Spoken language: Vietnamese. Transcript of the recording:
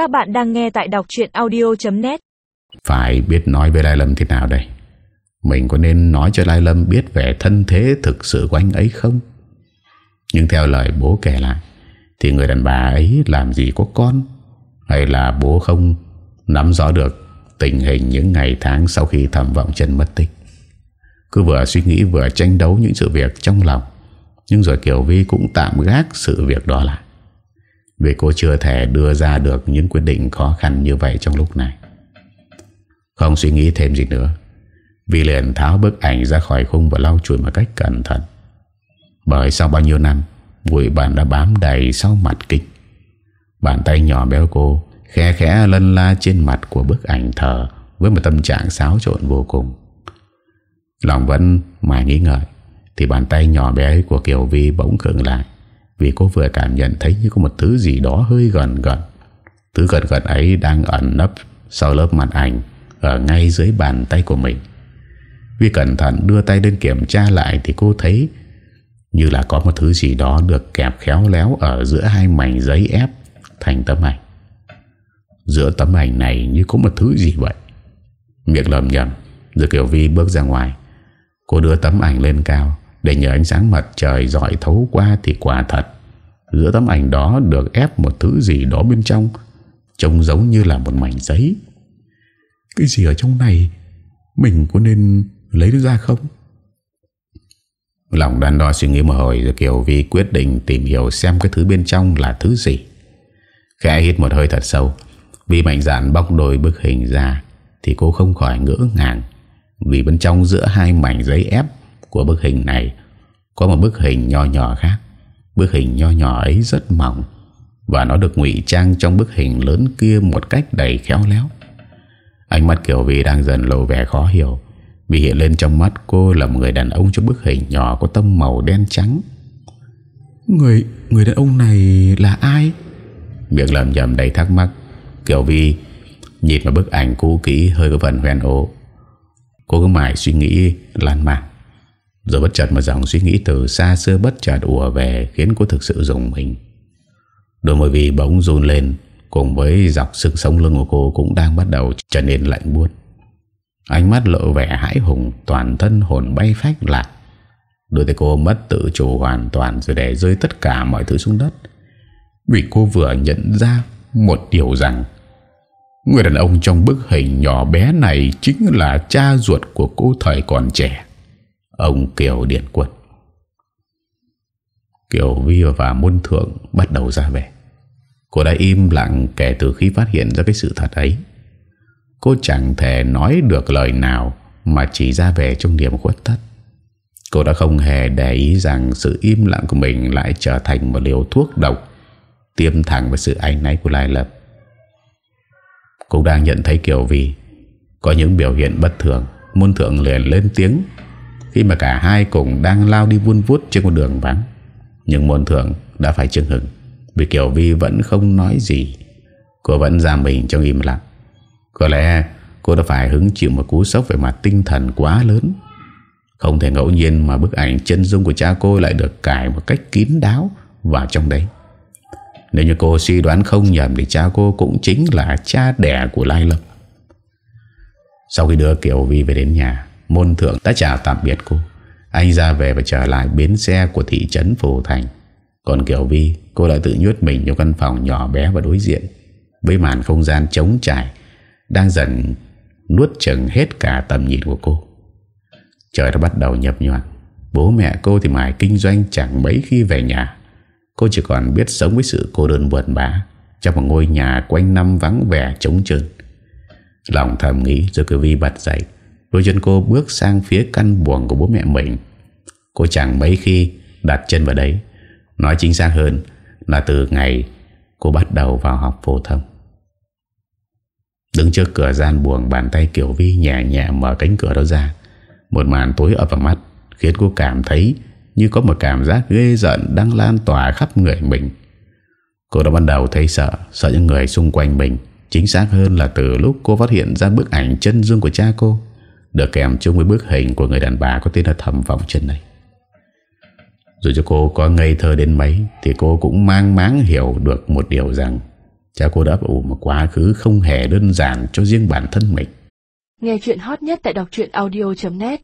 Các bạn đang nghe tại đọc chuyện audio.net Phải biết nói với Lai Lâm thế nào đây? Mình có nên nói cho Lai Lâm biết về thân thế thực sự của anh ấy không? Nhưng theo lời bố kể lại, Thì người đàn bà ấy làm gì có con? Hay là bố không nắm rõ được tình hình những ngày tháng sau khi thẩm vọng chân mất tích? Cứ vừa suy nghĩ vừa tranh đấu những sự việc trong lòng, Nhưng rồi Kiều Vi cũng tạm gác sự việc đó lại. Vì cô chưa thể đưa ra được những quyết định khó khăn như vậy trong lúc này. Không suy nghĩ thêm gì nữa Vì liền tháo bức ảnh ra khỏi khung và lau chùi một cách cẩn thận. Bởi sau bao nhiêu năm Bụi bàn đã bám đầy sau mặt kính Bàn tay nhỏ béo cô Khẽ khẽ lân la trên mặt của bức ảnh thờ Với một tâm trạng xáo trộn vô cùng. Lòng vẫn mãi nghĩ ngợi, Thì bàn tay nhỏ bé của Kiều Vi bỗng khựng lại. Vì cô vừa cảm nhận thấy như có một thứ gì đó hơi gần gần. Thứ gần gần ấy đang ẩn nấp sau lớp mặt ảnh Ở ngay dưới bàn tay của mình. Vì cẩn thận đưa tay lên kiểm tra lại Thì cô thấy Như là có một thứ gì đó được kẹp khéo léo Ở giữa hai mảnh giấy ép Thành tấm ảnh. Giữa tấm ảnh này như có một thứ gì vậy? Miệng lầm nhầm, Rồi Kiều Vi bước ra ngoài. Cô đưa tấm ảnh lên cao. Để nhờ ánh sáng mặt trời dọi thấu qua Thì quả thật, Giữa tấm ảnh đó được ép một thứ gì đó bên trong, Trông giống như là một mảnh giấy. Cái gì ở trong này? Mình có nên lấy nó ra không? Lòng đàn đo suy nghĩ một hồi Rồi Kiều Vi quyết định tìm hiểu xem cái thứ bên trong là thứ gì. Khẽ hít một hơi thật sâu Vì mạnh dạn bóc đôi bức hình ra Thì cô không khỏi ngỡ ngàng Vì bên trong giữa hai mảnh giấy ép của bức hình này. Có một bức hình nhỏ nhỏ khác. Bức hình nhỏ nhỏ ấy rất mỏng. Và nó được ngụy trang trong bức hình lớn kia Một cách đầy khéo léo. Ánh mắt Kiều Vi đang dần lộ vẻ khó hiểu. Vì hiện lên trong mắt cô là một người đàn ông trong bức hình nhỏ có tông màu đen trắng. Người người đàn ông này là ai? Miệng lầm nhầm đầy thắc mắc Kiều Vi nhìn vào bức ảnh cũ kỹ hơi có phần hoen ố Cô cứ mãi suy nghĩ lan man rồi bất chợt một dòng suy nghĩ từ xa xưa bất chợt ùa về Khiến cô thực sự dùng mình. Đôi môi vì bỗng run lên, Cùng với dọc sức sống lưng của cô Cũng đang bắt đầu trở nên lạnh buốt. Ánh mắt lộ vẻ hãi hùng, Toàn thân hồn bay phách lạc. Đôi tay cô mất tự chủ hoàn toàn Rồi để rơi tất cả mọi thứ xuống đất. Vì cô vừa nhận ra Một điều rằng, Người đàn ông trong bức hình nhỏ bé này Chính là cha ruột của cô thời còn trẻ. Ông Kiều Điện Quân. Kiều Vi và Môn Thượng bắt đầu ra về. Cô đã im lặng kể từ khi phát hiện ra cái sự thật ấy. Cô chẳng thể nói được lời nào Mà chỉ ra về trong niềm khuất thất Cô đã không hề để ý rằng Sự im lặng của mình lại trở thành một liều thuốc độc Tiêm thẳng vào sự ánh náy của Lai Lập. Cô đang nhận thấy Kiều Vi Có những biểu hiện bất thường. Môn thượng liền lên tiếng. Khi mà cả hai cùng đang lao đi vun vút Trên con đường vắng Nhưng môn thượng đã phải chưng hừng Vì Kiều Vi vẫn không nói gì Cô vẫn giam mình trong im lặng Có lẽ cô đã phải hứng chịu một cú sốc về mặt tinh thần quá lớn Không thể ngẫu nhiên mà bức ảnh chân dung của cha cô lại được cài một cách kín đáo vào trong đấy. Nếu như cô suy đoán không nhầm thì cha cô cũng chính là cha đẻ của Lai Lâm. Sau khi đưa Kiều Vi về đến nhà, môn thượng đã chào tạm biệt cô. Anh ra về và trở lại bến xe của thị trấn Phù Thành. Còn Kiều Vi, cô lại tự nhốt mình trong căn phòng nhỏ bé và đối diện với màn không gian trống trải đang dần nuốt chừng hết cả tầm nhìn của cô. Trời đã bắt đầu nhập nhoạn. Bố mẹ cô thì mãi kinh doanh chẳng mấy khi về nhà. Cô chỉ còn biết sống với sự cô đơn buồn bã Trong một ngôi nhà quanh năm vắng vẻ trống trơn Lòng thầm nghĩ rồi cứ vi bật dậy Đôi chân cô bước sang phía căn buồng của bố mẹ mình. Cô chẳng mấy khi đặt chân vào đấy. Nói chính xác hơn là từ ngày cô bắt đầu vào học phổ thông. Đứng trước cửa gian buồng bàn tay Kiều Vi nhẹ nhẹ mở cánh cửa đó ra. Một màn tối ập vào mắt Khiến cô cảm thấy như có một cảm giác ghê giận đang lan tỏa khắp người mình. Cô đã bắt đầu thấy sợ, sợ những người xung quanh mình. Chính xác hơn là từ lúc cô phát hiện ra bức ảnh chân dung của cha cô, được kèm chung với bức hình của người đàn bà có tên là Thầm Vọng Chân này. Dù cho cô có ngây thơ đến mấy, thì cô cũng mang máng hiểu được một điều rằng Cha cô đã ủ một quá khứ không hề đơn giản cho riêng bản thân mình Nghe chuyện hot nhất tại đọc audio.net